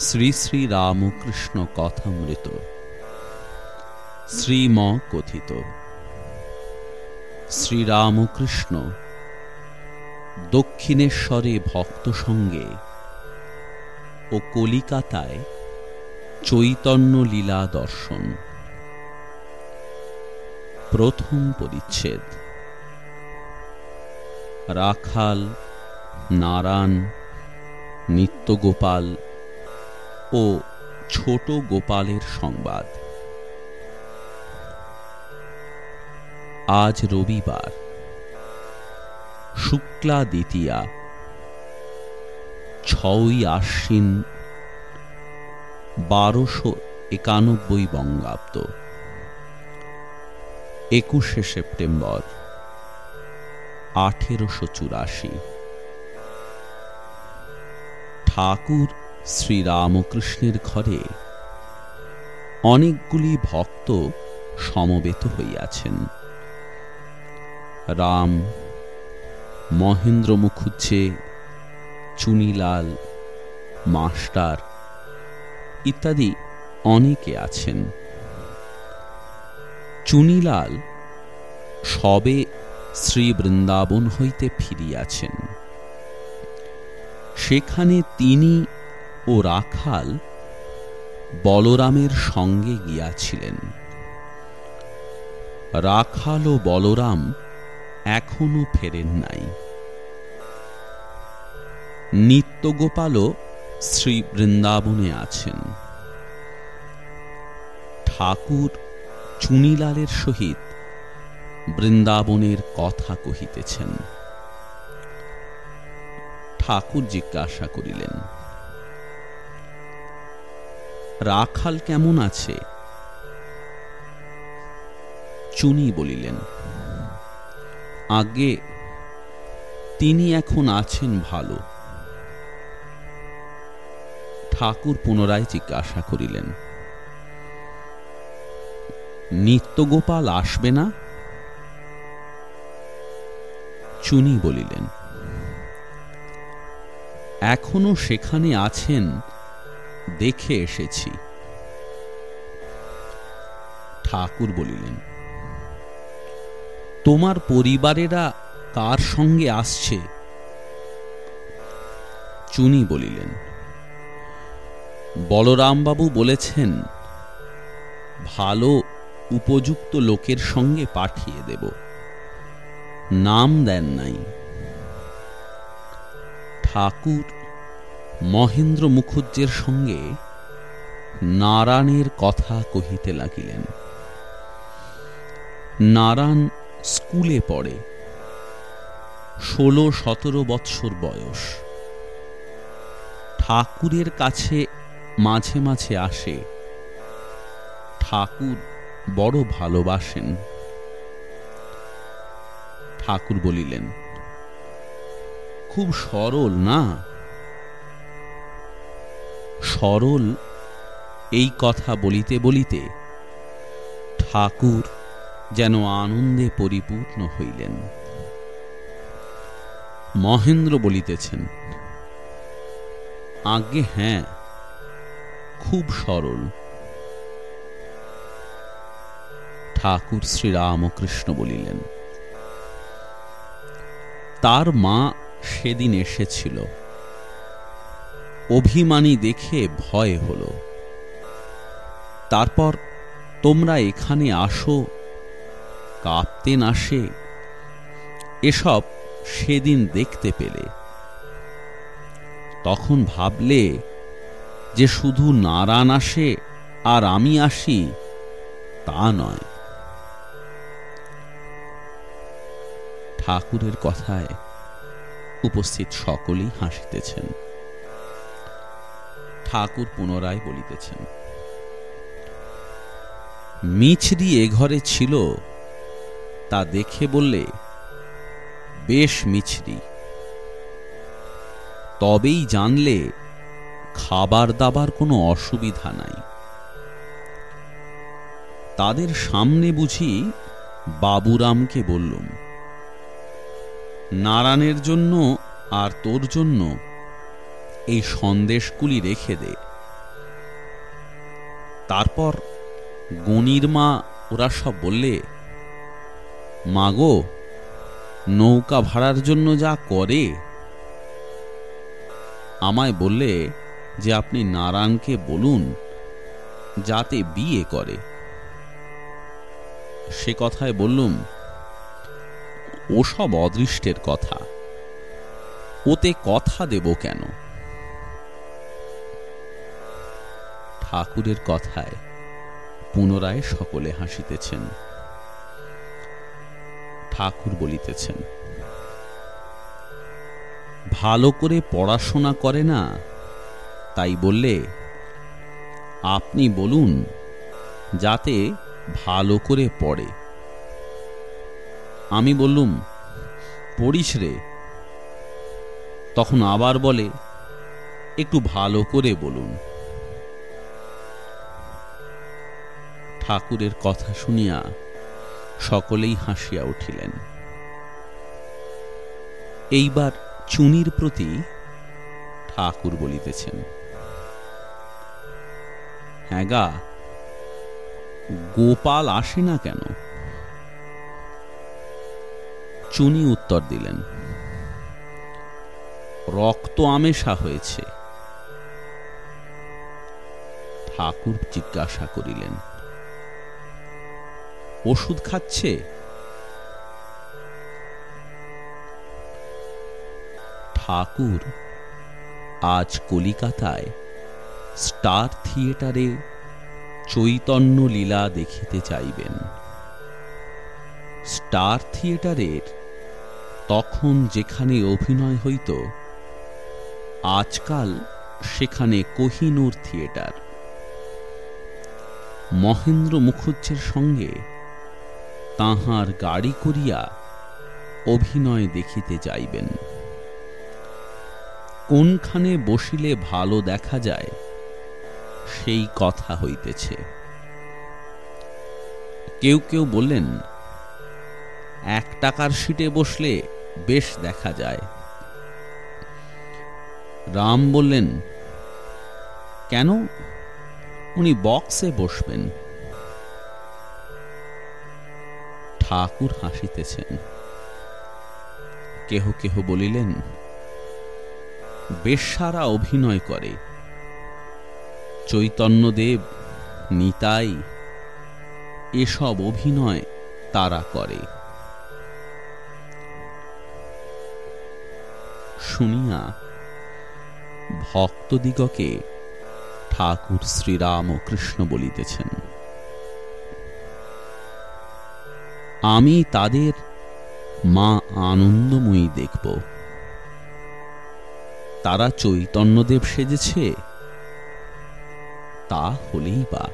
শ্রী শ্রী রামকৃষ্ণ কথামৃত। শ্রীম কথিত শ্রীরামকৃষ্ণ দক্ষিণেশ্বরে ভক্ত সঙ্গে ও কলিকাতায় চৈতন্য লীলা দর্শন। প্রথম পরিচ্ছেদ। রাখাল, নারায়ণ, নিত্যগোপাল ও ছোট গোপালের সংবাদ। আজ রবিবার, শুক্লা দ্বিতীয়া ছই আশ্বিন, বারোশো একানব্বই বঙ্গাব্দ। একুশে সেপ্টেম্বর, আঠেরোশো চুরাশি। ঠাকুর শ্রীরামকৃষ্ণের ঘরে অনেকগুলি ভক্ত সমবেত হইয়াছেন। রাম মহেন্দ্র মুখুজ্জে চুনিলাল, মাস্টার ইত্যাদি অনেকে আছেন। চুনিলাল সবে শ্রী বৃন্দাবন হইতে ফিরিয়াছেন। সেখানে তিনি ও রাখাল বলরামের সঙ্গে গিয়াছিলেন। রাখাল ও বলরাম এখনও ফেরেন নাই। নিত্যগোপালও শ্রী বৃন্দাবনে আছেন। ঠাকুর চুনিলালের সহিত বৃন্দাবনের কথা কহিতেছেন। ঠাকুর জিজ্ঞাসা করিলেন রাখাল কেমন আছে? চুনি বলিলেন, আগে তিনি এখন আছেন ভালো। ঠাকুর পুনরায় জিজ্ঞাসা করিলেন, নিত্যগোপাল আসবে না? চুনি বলিলেন, এখনও সেখানে আছেন দেখে এসেছি। ঠাকুর বলিলেন, তোমার পরিবারেরা কার সঙ্গে আসছে? চুনি বলিলেন, বলরামবাবু বলেছেন, ভালো উপযুক্ত লোকের সঙ্গে পাঠিয়ে দেব। নাম দেন নাই। ঠাকুর মহেন্দ্র মুখুজ্জের সঙ্গে নারায়ণের কথা কহিতে লাগিলেন। নারায়ণ স্কুলে পড়ে। ষোলো সতেরো বৎসর বয়স। ঠাকুরের কাছে মাঝে মাঝে আসে। ঠাকুর বড় ভালোবাসেন। ঠাকুর বলিলেন, খুব সরল না? সরল এই কথা বলিতে বলিতে ঠাকুর যেন আনন্দে পরিপূর্ণ হইলেন। মহেন্দ্র বলিতেছেন, আজ্ঞে হ্যাঁ খুব সরল। ঠাকুর শ্রীরামকৃষ্ণ বলিলেন, তার মা সেদিন এসেছিল। অভিমানী দেখে ভয় হল। তারপর, তোমরা এখানে আসো কাঁপতেন আসে এসব সেদিন দেখতে পেলে। তখন ভাবলে যে শুধু নারায়ণ আসে আর আমি আসি, তা নয়। ঠাকুরের কথায় উপস্থিত সকলেই হাসিতেছেন। ঠাকুর পুনরায় বলিতেছেন মিছরি এ ঘরে ছিল, তা দেখে বললে, বেশ মিছরি। তবেই জানলে, খাবার দাবার কোনো অসুবিধা নাই। তাদের সামনে বুঝি বাবুরামকে বললুম, নারায়ণের জন্য আর তোর জন্য এই সন্দেশগুলি রেখে দে। তারপর গণির মা ওরা সব বললে, মাগো, নৌকা ভাড়ার জন্য যা করে। আমায় বললে যে আপনি নারায়ণকে বলুন, যাতে বিয়ে করে। সে কথায় বললুম, ওসব অদৃষ্টের কথা। ওতে কথা দেব কেন? ঠাকুরের কথায় পুনরায় সকলে হাসিতেছেন। ঠাকুর বলিতেছেন, ভালো করে পড়াশোনা করে না? তাই বললে, আপনি বলুন, যাতে ভালো করে পড়ে। আমি বললুম, পড়িস রে। তখন আবার বলে, একটু ভালো করে বলুন। ঠাকুরের কথা শুনিয়া সকলেই হাসিয়া উঠিলেন। এইবার চুনির প্রতি ঠাকুর বলিতেছেন হ্যাঁ গা, গোপাল আসে না কেন? চুনি উত্তর দিলেন, রক্ত আমেশা হয়েছে। ঠাকুর জিজ্ঞাসা করিলেন ওষুধ খাচ্ছে? ঠাকুর, আজ কলিকাতায় স্টার থিয়েটারে চৈতন্য লীলা দেখিতে চাইবেন। স্টার থিয়েটারের তখন যেখানে অভিনয় হইত, আজকাল সেখানে কোহিনুর থিয়েটার। মহেন্দ্র মুখুজ্জের সঙ্গে তাহার গাড়ি করিয়া অভিনয় দেখিতে যাইবেন। কোনখানে বসিলে ভালো দেখা যায়, সেই কথা হইতেছে। কেউ কেউ বললেন, এক টাকার সিটে বসলে বেশ দেখা যায়। রাম বললেন, কেন? উনি বক্সে বসবেন। ঠাকুর হাসিতেছেন। কেহ কেহ বলিলেন, বেশ্যারা অভিনয় করে। চৈতন্যদেব নিতাই এসব অভিনয় তারা করে। শুনিয়া ভক্তদিগকে ঠাকুর শ্রীরাম কৃষ্ণ বলিতেছেন আমি তাদের মা আনন্দময়ী দেখব। তারা চৈতন্যদেব সেজেছে। তা হলেই বা।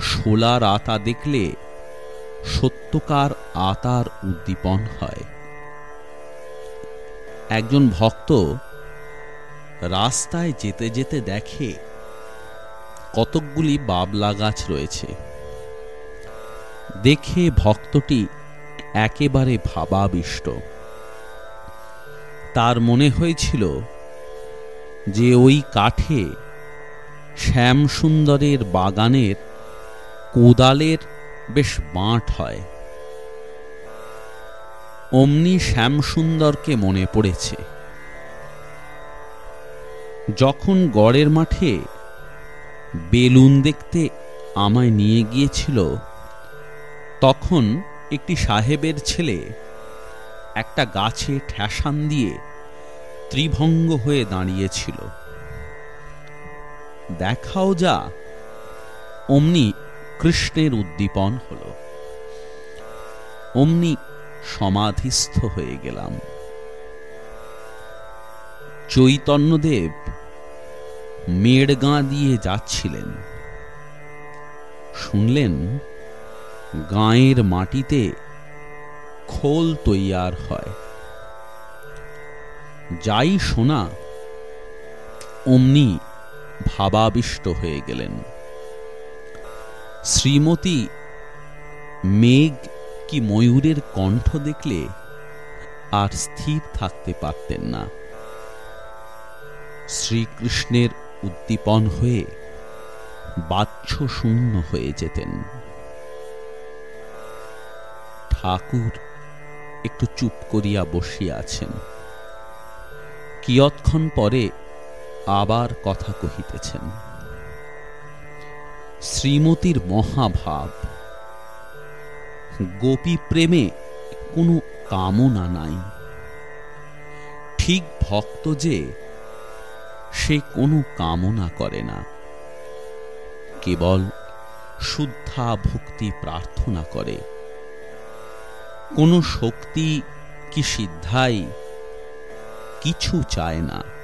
শোলার আতা দেখলে সত্যকার আতার উদ্দীপন হয়। একজন ভক্ত রাস্তায় যেতে যেতে দেখে কতকগুলি বাবলা গাছ রয়েছে। দেখে ভক্তটি একেবারে ভাবাবিষ্ট। তার মনে হয়েছিল যে ওই কাঠে শ্যামসুন্দরের বাগানের কোদালের বেশ বাঁট হয়। অমনি শ্যামসুন্দরকে মনে পড়েছে। যখন গড়ের মাঠে বেলুন দেখতে আমায় নিয়ে গিয়েছিল তখন একটি সাহেবের ছেলে একটা গাছে ঠ্যাসান দিয়ে ত্রিভঙ্গ হয়ে দাঁড়িয়েছিল। দেখাও যা। অমনি কৃষ্ণের উদ্দীপন হল। অমনি সমাধিস্থ হয়ে গেলাম। চৈতন্যদেব মেড়গাঁ দিয়ে যাচ্ছিলেন। শুনলেন গাঁয়ের মাটিতে খোল তৈয়ার হয়। যাই শোনা, অমনি ভাবাবিষ্ট হয়ে গেলেন। শ্রীমতী, মেঘ কি ময়ূরের কণ্ঠ দেখলে আর স্থির থাকতে পারতেন না। শ্রীকৃষ্ণের উদ্দীপন হয়ে বাহ্য শূন্য হয়ে যেতেন। ঠাকুর একটু চুপ করিয়া বসিয়া আছেন। কিয়ৎক্ষণ পরে আবার কথা কহিতেছেন, শ্রীমতীর মহাভাব, গোপী প্রেমে কোনো কামনা নাই। ঠিক ভক্ত যে সে কোনো কামনা করে না, কেবল শুদ্ধা ভক্তি প্রার্থনা করে। কোনো শক্তি কি সিদ্ধাই? কিছু চায় না।